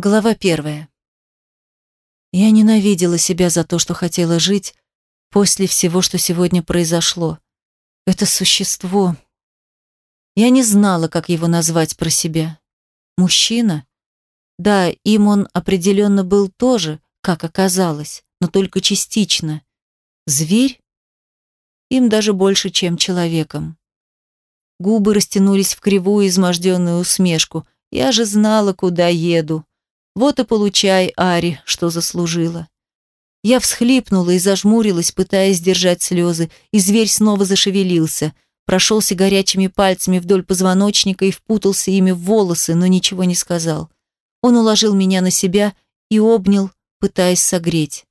Глава первая. Я ненавидела себя за то, что хотела жить после всего, что сегодня произошло. Это существо. Я не знала, как его назвать про себя. Мужчина? Да, им он определенно был тоже, как оказалось, но только частично. Зверь? Им даже больше, чем человеком. Губы растянулись в кривую изможденную усмешку. Я же знала, куда еду. Вот и получай, Ари, что заслужила. Я всхлипнула и зажмурилась, пытаясь сдержать слезы, и зверь снова зашевелился, прошелся горячими пальцами вдоль позвоночника и впутался ими в волосы, но ничего не сказал. Он уложил меня на себя и обнял, пытаясь согреть.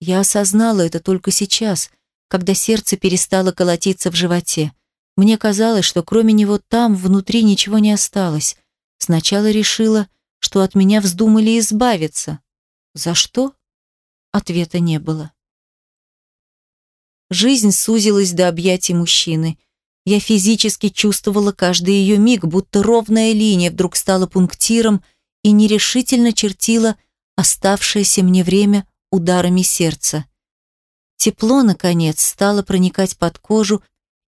Я осознала это только сейчас, когда сердце перестало колотиться в животе. Мне казалось, что кроме него там, внутри, ничего не осталось. Сначала решила, что от меня вздумали избавиться. За что? Ответа не было. Жизнь сузилась до объятий мужчины. Я физически чувствовала каждый ее миг, будто ровная линия вдруг стала пунктиром и нерешительно чертила оставшееся мне время ударами сердца. Тепло, наконец, стало проникать под кожу,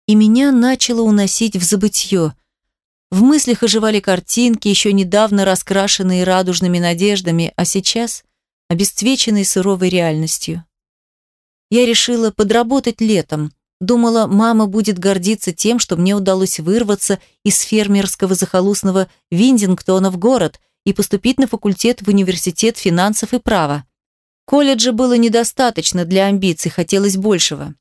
и меня начало уносить в забытье. В мыслях оживали картинки, еще недавно раскрашенные радужными надеждами, а сейчас обесцвеченные суровой реальностью. Я решила подработать летом. Думала, мама будет гордиться тем, что мне удалось вырваться из фермерского захолустного Виндингтона в город и поступить на факультет в университет финансов и права. Колледжа было недостаточно для амбиций, хотелось большего.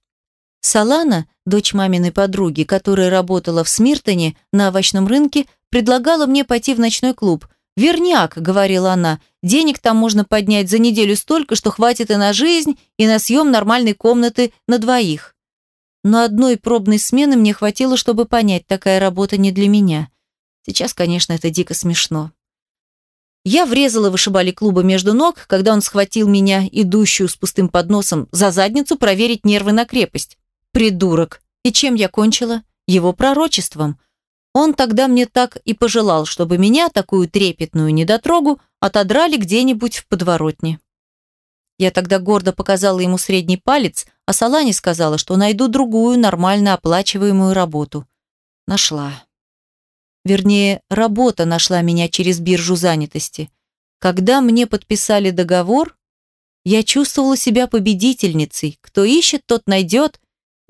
Салана, дочь маминой подруги, которая работала в Смиртоне на овощном рынке, предлагала мне пойти в ночной клуб. «Верняк», — говорила она, — «денег там можно поднять за неделю столько, что хватит и на жизнь, и на съем нормальной комнаты на двоих». Но одной пробной смены мне хватило, чтобы понять, такая работа не для меня. Сейчас, конечно, это дико смешно. Я врезала вышибали клуба между ног, когда он схватил меня, идущую с пустым подносом, за задницу проверить нервы на крепость. Придурок. И чем я кончила? Его пророчеством. Он тогда мне так и пожелал, чтобы меня, такую трепетную недотрогу, отодрали где-нибудь в подворотне. Я тогда гордо показала ему средний палец, а Салане сказала, что найду другую нормально оплачиваемую работу. Нашла. Вернее, работа нашла меня через биржу занятости. Когда мне подписали договор, я чувствовала себя победительницей. Кто ищет, тот найдет,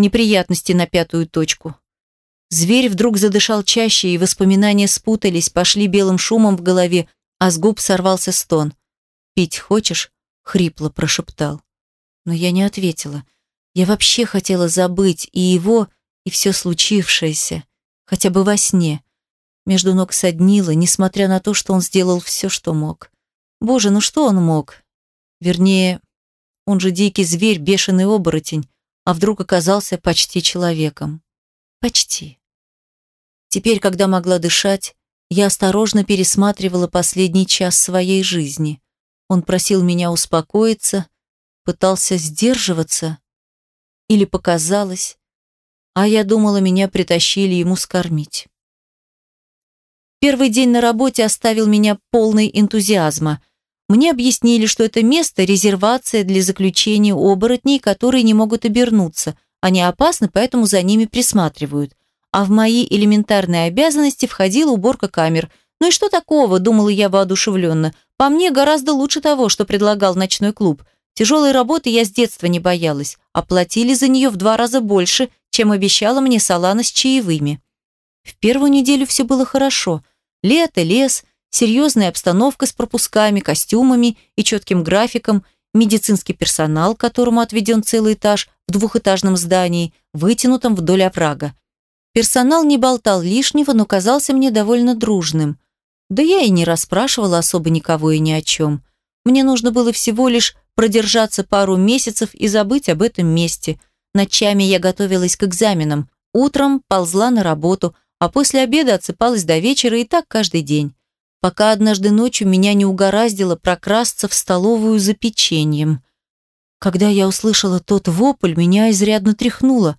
неприятности на пятую точку. Зверь вдруг задышал чаще, и воспоминания спутались, пошли белым шумом в голове, а с губ сорвался стон. «Пить хочешь?» — хрипло прошептал. Но я не ответила. Я вообще хотела забыть и его, и все случившееся, хотя бы во сне. Между ног соднило, несмотря на то, что он сделал все, что мог. Боже, ну что он мог? Вернее, он же дикий зверь, бешеный оборотень а вдруг оказался почти человеком. Почти. Теперь, когда могла дышать, я осторожно пересматривала последний час своей жизни. Он просил меня успокоиться, пытался сдерживаться, или показалось, а я думала, меня притащили ему скормить. Первый день на работе оставил меня полный энтузиазма. Мне объяснили, что это место – резервация для заключения оборотней, которые не могут обернуться. Они опасны, поэтому за ними присматривают. А в мои элементарные обязанности входила уборка камер. Ну и что такого, думала я воодушевленно. По мне, гораздо лучше того, что предлагал ночной клуб. Тяжелой работы я с детства не боялась. Оплатили за нее в два раза больше, чем обещала мне Салана с чаевыми. В первую неделю все было хорошо. Лето, лес – серьезная обстановка с пропусками, костюмами и четким графиком, медицинский персонал, которому отведен целый этаж в двухэтажном здании, вытянутом вдоль оврага. Персонал не болтал лишнего, но казался мне довольно дружным. Да я и не расспрашивала особо никого и ни о чем. Мне нужно было всего лишь продержаться пару месяцев и забыть об этом месте. Ночами я готовилась к экзаменам, утром ползла на работу, а после обеда отсыпалась до вечера и так каждый день пока однажды ночью меня не угораздило прокрасться в столовую за печеньем. Когда я услышала тот вопль, меня изрядно тряхнуло.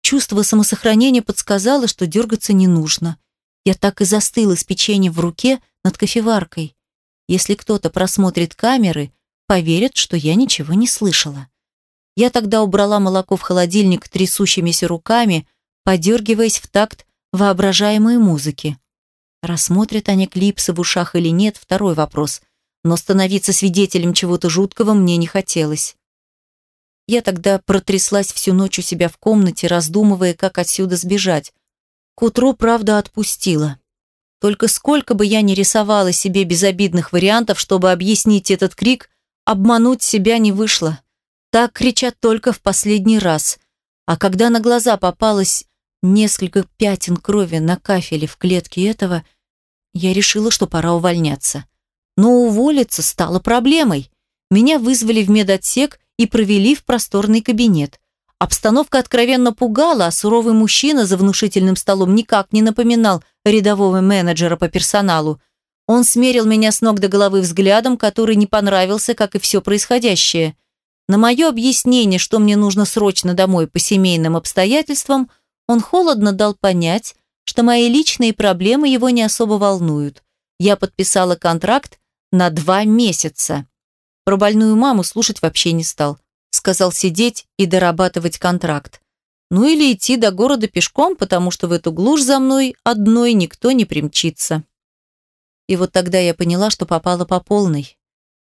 Чувство самосохранения подсказало, что дергаться не нужно. Я так и застыла с печеньем в руке над кофеваркой. Если кто-то просмотрит камеры, поверят, что я ничего не слышала. Я тогда убрала молоко в холодильник трясущимися руками, подергиваясь в такт воображаемой музыки. Рассмотрят они клипсы в ушах или нет – второй вопрос. Но становиться свидетелем чего-то жуткого мне не хотелось. Я тогда протряслась всю ночь у себя в комнате, раздумывая, как отсюда сбежать. К утру, правда, отпустила. Только сколько бы я ни рисовала себе безобидных вариантов, чтобы объяснить этот крик, обмануть себя не вышло. Так кричат только в последний раз. А когда на глаза попалось несколько пятен крови на кафеле в клетке этого, я решила, что пора увольняться. Но уволиться стало проблемой. Меня вызвали в медотсек и провели в просторный кабинет. Обстановка откровенно пугала, а суровый мужчина за внушительным столом никак не напоминал рядового менеджера по персоналу. Он смерил меня с ног до головы взглядом, который не понравился, как и все происходящее. На мое объяснение, что мне нужно срочно домой по семейным обстоятельствам, он холодно дал понять, что мои личные проблемы его не особо волнуют. Я подписала контракт на два месяца. Про больную маму слушать вообще не стал. Сказал сидеть и дорабатывать контракт. Ну или идти до города пешком, потому что в эту глушь за мной одной никто не примчится. И вот тогда я поняла, что попала по полной.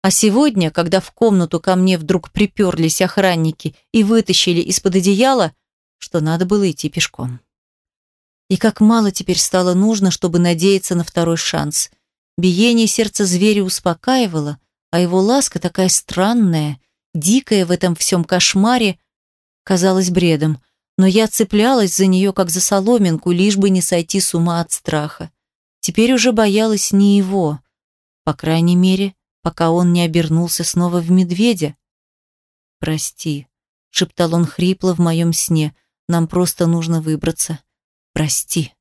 А сегодня, когда в комнату ко мне вдруг приперлись охранники и вытащили из-под одеяла, что надо было идти пешком. И как мало теперь стало нужно, чтобы надеяться на второй шанс. Биение сердца зверя успокаивало, а его ласка такая странная, дикая в этом всем кошмаре, казалась бредом, но я цеплялась за нее, как за соломинку, лишь бы не сойти с ума от страха. Теперь уже боялась не его, по крайней мере, пока он не обернулся снова в медведя. «Прости», — шептал он хрипло в моем сне, — «нам просто нужно выбраться. Прости».